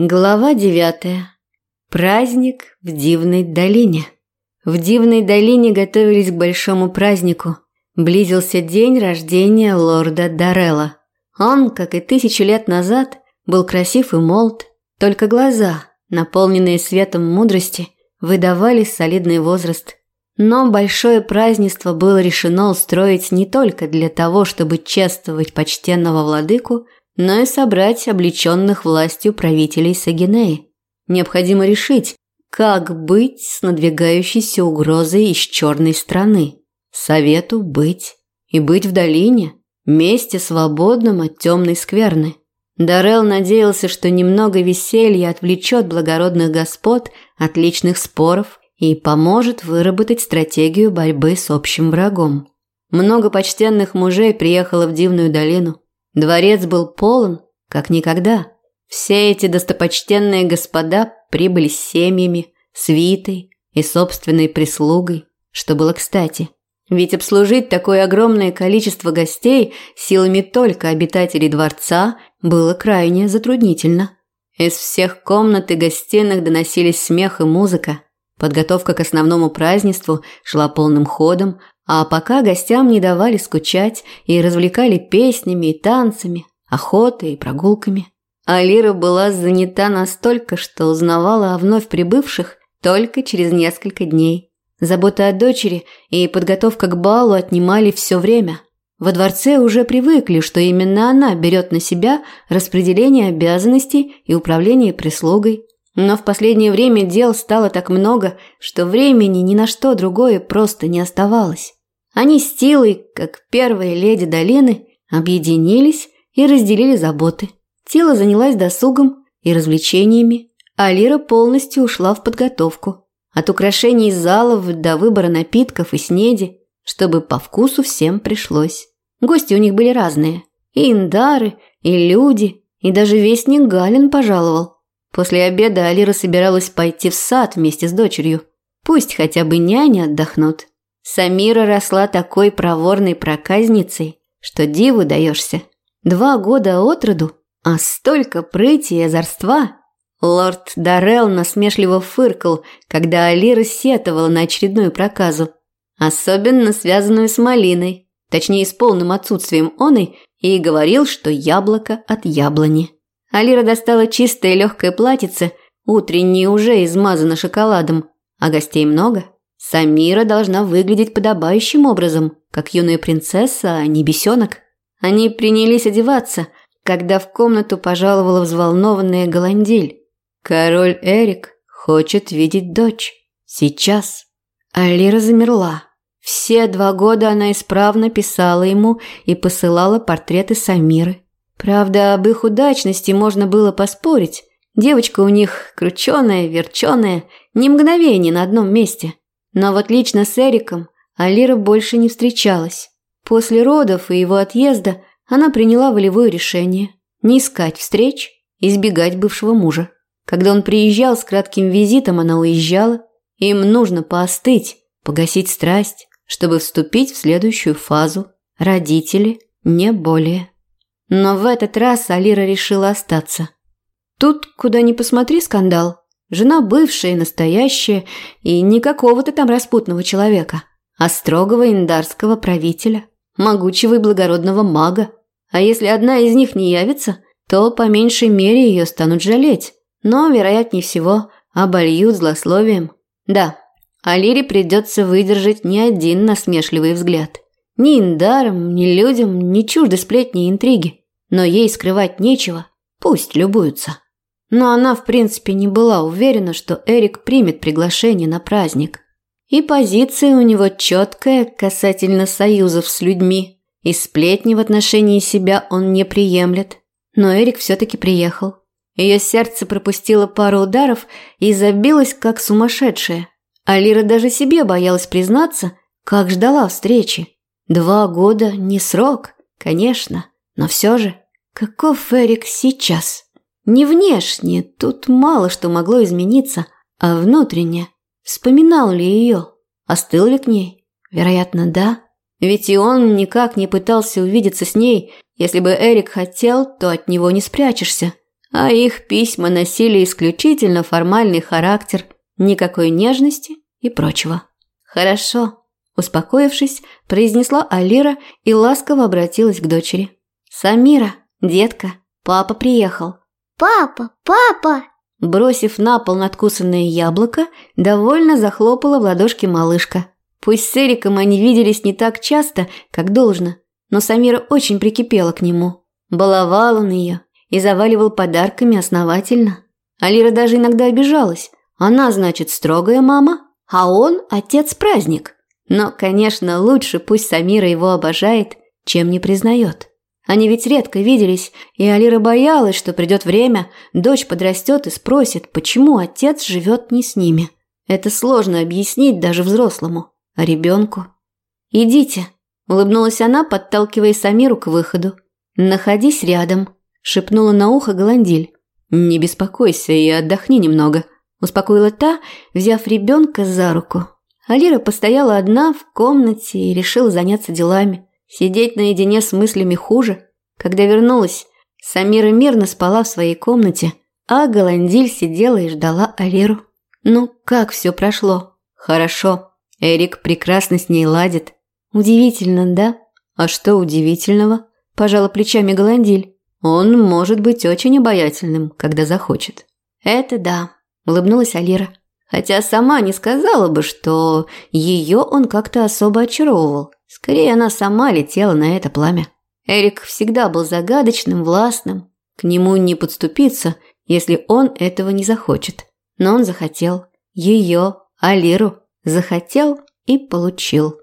Глава девятая. Праздник в Дивной долине. В Дивной долине готовились к большому празднику. Близился день рождения лорда Дарелла. Он, как и тысячу лет назад, был красив и молод, только глаза, наполненные светом мудрости, выдавали солидный возраст. Но большое празднество было решено устроить не только для того, чтобы чествовать почтенного владыку – но и собрать облеченных властью правителей Сагинеи. Необходимо решить, как быть с надвигающейся угрозой из черной страны. Совету быть. И быть в долине, месте свободном от темной скверны. Дарел надеялся, что немного веселья отвлечет благородных господ от личных споров и поможет выработать стратегию борьбы с общим врагом. Много почтенных мужей приехало в Дивную долину – Дворец был полон, как никогда. Все эти достопочтенные господа прибыли с семьями, свитой и собственной прислугой, что было кстати. Ведь обслужить такое огромное количество гостей силами только обитателей дворца было крайне затруднительно. Из всех комнат и гостиных доносились смех и музыка. Подготовка к основному празднеству шла полным ходом, а пока гостям не давали скучать и развлекали песнями и танцами, охотой и прогулками. Алира была занята настолько, что узнавала о вновь прибывших только через несколько дней. Забота о дочери и подготовка к балу отнимали все время. Во дворце уже привыкли, что именно она берет на себя распределение обязанностей и управление прислугой. Но в последнее время дел стало так много, что времени ни на что другое просто не оставалось. Они с Тилой, как первые леди долины, объединились и разделили заботы. Тила занялась досугом и развлечениями, а Лира полностью ушла в подготовку. От украшений залов до выбора напитков и снеди, чтобы по вкусу всем пришлось. Гости у них были разные. И индары, и люди, и даже вестник Галин пожаловал. После обеда Алира собиралась пойти в сад вместе с дочерью. Пусть хотя бы няни отдохнут. Самира росла такой проворной проказницей, что диву даешься. Два года от роду, а столько прыти и озорства. Лорд Даррелл насмешливо фыркал, когда Алира сетовала на очередную проказу, особенно связанную с малиной, точнее с полным отсутствием оной, и говорил, что яблоко от яблони. Алира достала чистое легкое платьице, утреннее уже измазано шоколадом, а гостей много – Самира должна выглядеть подобающим образом, как юная принцесса, а не бесенок. Они принялись одеваться, когда в комнату пожаловала взволнованная Голандиль. Король Эрик хочет видеть дочь. Сейчас. Алира замерла. Все два года она исправно писала ему и посылала портреты Самиры. Правда, об их удачности можно было поспорить. Девочка у них крученая, верченая, ни мгновения на одном месте. Но вот лично с Эриком Алира больше не встречалась. После родов и его отъезда она приняла волевое решение не искать встреч, избегать бывшего мужа. Когда он приезжал с кратким визитом, она уезжала. Им нужно поостыть, погасить страсть, чтобы вступить в следующую фазу. Родители, не более. Но в этот раз Алира решила остаться. Тут, куда ни посмотри, скандал. Жена бывшая и настоящая, и не какого-то там распутного человека, а строгого индарского правителя, могучего и благородного мага. А если одна из них не явится, то по меньшей мере ее станут жалеть, но, вероятнее всего, обольют злословием. Да, Алире придется выдержать не один насмешливый взгляд. Ни индарам, ни людям не чужды сплетни и интриги, но ей скрывать нечего, пусть любуются. Но она, в принципе, не была уверена, что Эрик примет приглашение на праздник. И позиция у него четкая касательно союзов с людьми. И сплетни в отношении себя он не приемлет. Но Эрик все-таки приехал. Ее сердце пропустило пару ударов и забилось, как сумасшедшее. А Лира даже себе боялась признаться, как ждала встречи. Два года – не срок, конечно, но все же. Каков Эрик сейчас? Не внешне, тут мало что могло измениться, а внутренне. Вспоминал ли ее? Остыл ли к ней? Вероятно, да. Ведь и он никак не пытался увидеться с ней. Если бы Эрик хотел, то от него не спрячешься. а их письма носили исключительно формальный характер, никакой нежности и прочего. «Хорошо», – успокоившись, произнесла Алира и ласково обратилась к дочери. «Самира, детка, папа приехал». «Папа, папа!» Бросив на пол надкусанное яблоко, довольно захлопала в ладошки малышка. Пусть с Эриком они виделись не так часто, как должно, но Самира очень прикипела к нему. Баловал он ее и заваливал подарками основательно. Алира даже иногда обижалась. Она, значит, строгая мама, а он – отец-праздник. Но, конечно, лучше пусть Самира его обожает, чем не признает. Они ведь редко виделись, и Алира боялась, что придет время, дочь подрастет и спросит, почему отец живет не с ними. Это сложно объяснить даже взрослому, а ребенку. «Идите», – улыбнулась она, подталкивая Самиру к выходу. «Находись рядом», – шепнула на ухо Голандиль. «Не беспокойся и отдохни немного», – успокоила та, взяв ребенка за руку. Алира постояла одна в комнате и решила заняться делами. Сидеть наедине с мыслями хуже. Когда вернулась, Самира мирно спала в своей комнате, а Голандиль сидела и ждала Алиру. Ну, как все прошло? Хорошо. Эрик прекрасно с ней ладит. Удивительно, да? А что удивительного? Пожала плечами Голандиль. Он может быть очень обаятельным, когда захочет. Это да, улыбнулась Алира. Хотя сама не сказала бы, что ее он как-то особо очаровывал. Скорее, она сама летела на это пламя. Эрик всегда был загадочным, властным. К нему не подступиться, если он этого не захочет. Но он захотел. Ее, Алиру, захотел и получил.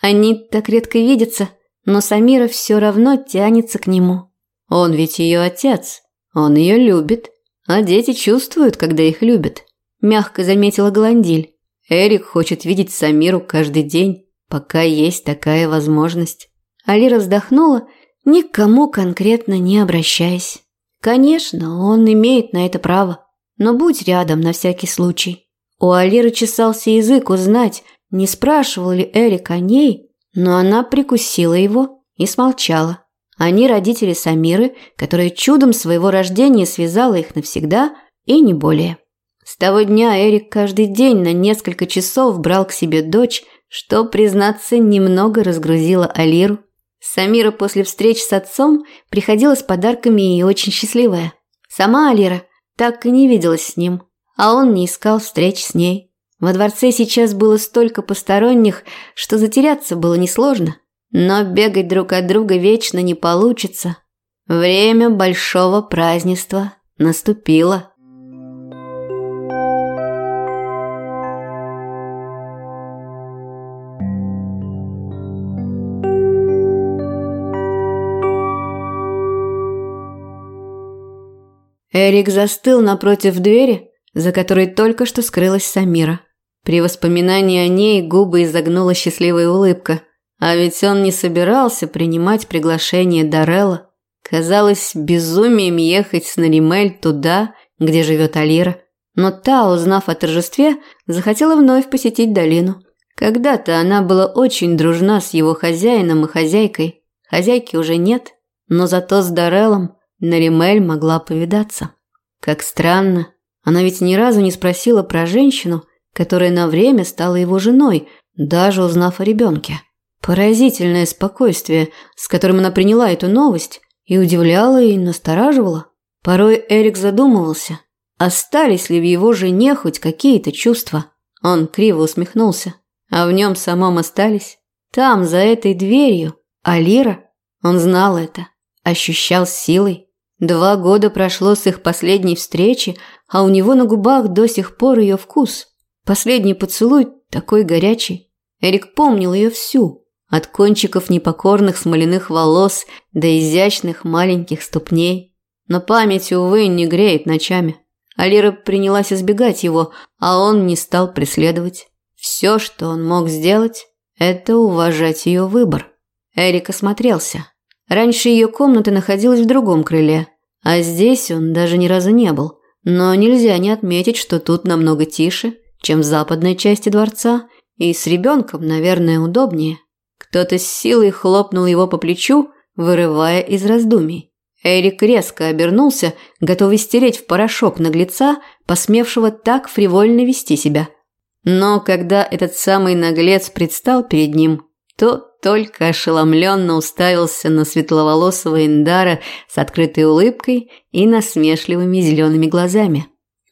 Они так редко видятся, но Самира все равно тянется к нему. Он ведь ее отец, он ее любит, а дети чувствуют, когда их любят. Мягко заметила Голандиль. Эрик хочет видеть Самиру каждый день, пока есть такая возможность. Алира вздохнула, никому конкретно не обращаясь. Конечно, он имеет на это право, но будь рядом на всякий случай. У Алиры чесался язык узнать, не спрашивал ли Эрик о ней, но она прикусила его и смолчала. Они родители Самиры, которая чудом своего рождения связала их навсегда и не более. С того дня Эрик каждый день на несколько часов брал к себе дочь, что, признаться, немного разгрузило Алиру. Самира после встреч с отцом приходила с подарками и очень счастливая. Сама Алира так и не виделась с ним, а он не искал встреч с ней. Во дворце сейчас было столько посторонних, что затеряться было несложно. Но бегать друг от друга вечно не получится. Время большого празднества наступило. Эрик застыл напротив двери, за которой только что скрылась Самира. При воспоминании о ней губы изогнула счастливая улыбка. А ведь он не собирался принимать приглашение Дарелла. Казалось безумием ехать с Наримель туда, где живет Алира. Но та, узнав о торжестве, захотела вновь посетить долину. Когда-то она была очень дружна с его хозяином и хозяйкой. Хозяйки уже нет, но зато с Дареллом Наримель могла повидаться. Как странно, она ведь ни разу не спросила про женщину, которая на время стала его женой, даже узнав о ребенке. Поразительное спокойствие, с которым она приняла эту новость, и удивляла, и настораживала. Порой Эрик задумывался, остались ли в его жене хоть какие-то чувства. Он криво усмехнулся. А в нем самом остались. Там, за этой дверью, Алира, он знал это, ощущал силой. Два года прошло с их последней встречи, а у него на губах до сих пор ее вкус. Последний поцелуй такой горячий. Эрик помнил ее всю, от кончиков непокорных смоляных волос до изящных маленьких ступней. Но память, увы, не греет ночами. Алира принялась избегать его, а он не стал преследовать. Все, что он мог сделать, это уважать ее выбор. Эрик осмотрелся. Раньше ее комната находилась в другом крыле, а здесь он даже ни разу не был. Но нельзя не отметить, что тут намного тише, чем в западной части дворца, и с ребенком, наверное, удобнее. Кто-то с силой хлопнул его по плечу, вырывая из раздумий. Эрик резко обернулся, готовый стереть в порошок наглеца, посмевшего так фривольно вести себя. Но когда этот самый наглец предстал перед ним, то только ошеломленно уставился на светловолосого Индара с открытой улыбкой и насмешливыми зелеными глазами.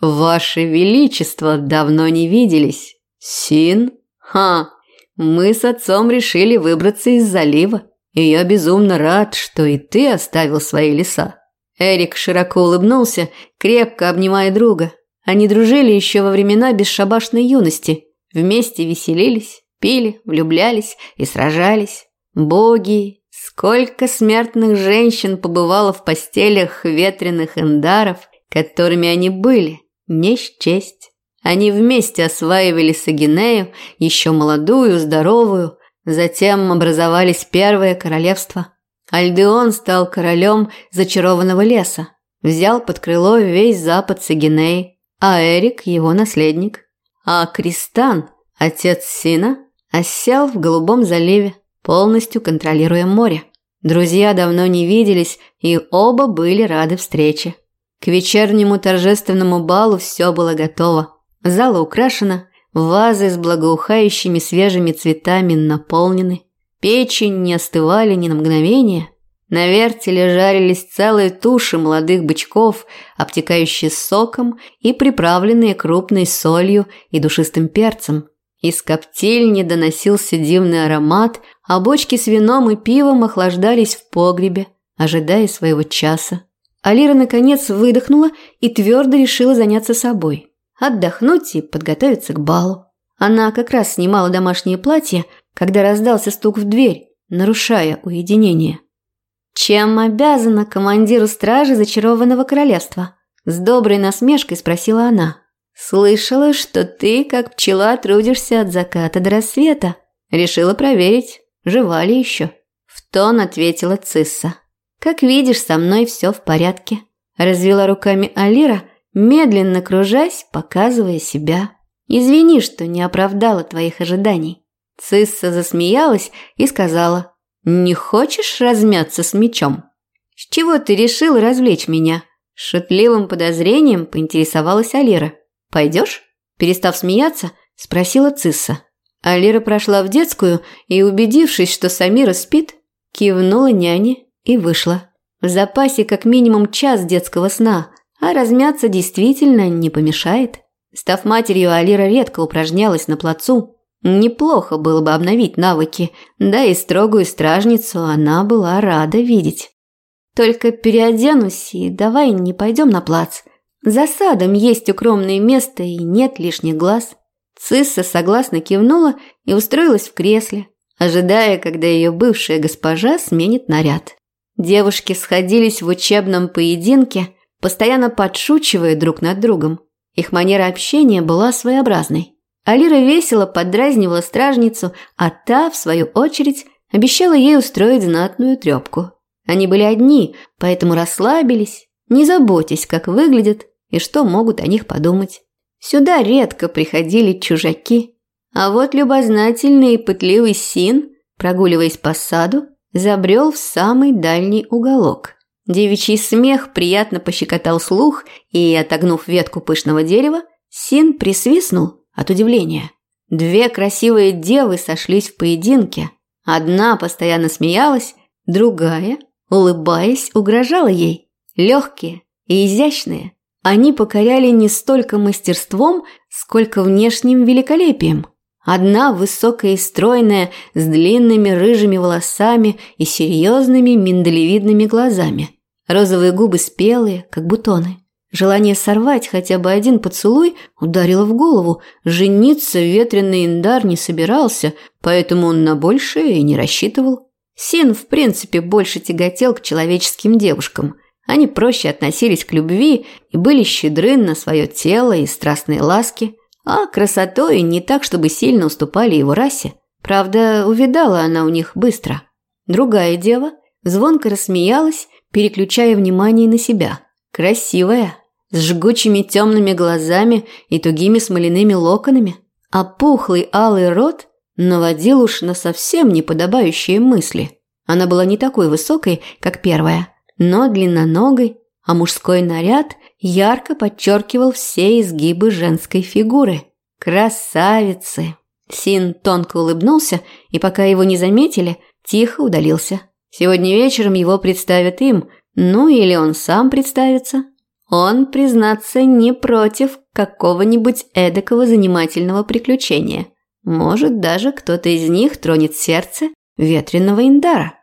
«Ваше Величество, давно не виделись. Син? Ха! Мы с отцом решили выбраться из залива, и я безумно рад, что и ты оставил свои леса». Эрик широко улыбнулся, крепко обнимая друга. Они дружили еще во времена бесшабашной юности, вместе веселились, пили, влюблялись и сражались. Боги, сколько смертных женщин побывало в постелях ветреных эндаров, которыми они были, не счесть. Они вместе осваивали Сагинею, еще молодую, здоровую, затем образовались первое королевство. Альдеон стал королем зачарованного леса, взял под крыло весь запад Сагинеи, а Эрик – его наследник. А Кристан, отец сына, осел в Голубом заливе, полностью контролируя море. Друзья давно не виделись, и оба были рады встрече. К вечернему торжественному балу все было готово. Зала украшена, вазы с благоухающими свежими цветами наполнены. Печи не остывали ни на мгновение. На вертеле жарились целые туши молодых бычков, обтекающие соком и приправленные крупной солью и душистым перцем – из коптильни доносился дивный аромат, а бочки с вином и пивом охлаждались в погребе, ожидая своего часа. Алира наконец выдохнула и твердо решила заняться собой. Отдохнуть и подготовиться к балу. Она как раз снимала домашнее платье, когда раздался стук в дверь, нарушая уединение. «Чем обязана командиру стражи зачарованного королевства?» С доброй насмешкой спросила она. Слышала, что ты, как пчела, трудишься от заката до рассвета. Решила проверить, жива ли еще. В тон ответила Цисса. Как видишь, со мной все в порядке. Развела руками Алира, медленно кружась, показывая себя. Извини, что не оправдала твоих ожиданий. Цисса засмеялась и сказала, «Не хочешь размяться с мечом?» «С чего ты решил развлечь меня?» Шутливым подозрением поинтересовалась Алира. «Пойдешь?» Перестав смеяться, спросила Цисса. Алира прошла в детскую и, убедившись, что Самира спит, кивнула няне и вышла. В запасе как минимум час детского сна, а размяться действительно не помешает. Став матерью, Алира редко упражнялась на плацу. Неплохо было бы обновить навыки, да и строгую стражницу она была рада видеть. «Только переоденусь и давай не пойдем на плац», за садом есть укромное место и нет лишних глаз. Цисса согласно кивнула и устроилась в кресле, ожидая, когда ее бывшая госпожа сменит наряд. Девушки сходились в учебном поединке, постоянно подшучивая друг над другом. Их манера общения была своеобразной. Алира весело поддразнивала стражницу, а та, в свою очередь, обещала ей устроить знатную трепку. Они были одни, поэтому расслабились, не заботясь, как выглядят, и что могут о них подумать. Сюда редко приходили чужаки. А вот любознательный и пытливый Син, прогуливаясь по саду, забрел в самый дальний уголок. Девичий смех приятно пощекотал слух, и, отогнув ветку пышного дерева, Син присвистнул от удивления. Две красивые девы сошлись в поединке. Одна постоянно смеялась, другая, улыбаясь, угрожала ей. Легкие и изящные, они покоряли не столько мастерством, сколько внешним великолепием. Одна высокая и стройная, с длинными рыжими волосами и серьезными миндалевидными глазами. Розовые губы спелые, как бутоны. Желание сорвать хотя бы один поцелуй ударило в голову. Жениться ветреный индар не собирался, поэтому он на большее и не рассчитывал. Син, в принципе, больше тяготел к человеческим девушкам – они проще относились к любви и были щедры на свое тело и страстные ласки, а красотой не так, чтобы сильно уступали его расе. Правда, увидала она у них быстро. Другая дева звонко рассмеялась, переключая внимание на себя. Красивая, с жгучими темными глазами и тугими смоляными локонами, а пухлый алый рот наводил уж на совсем неподобающие мысли. Она была не такой высокой, как первая, но длинноногой, а мужской наряд ярко подчеркивал все изгибы женской фигуры. Красавицы! Син тонко улыбнулся, и пока его не заметили, тихо удалился. Сегодня вечером его представят им, ну или он сам представится. Он, признаться, не против какого-нибудь эдакого занимательного приключения. Может, даже кто-то из них тронет сердце ветреного Индара.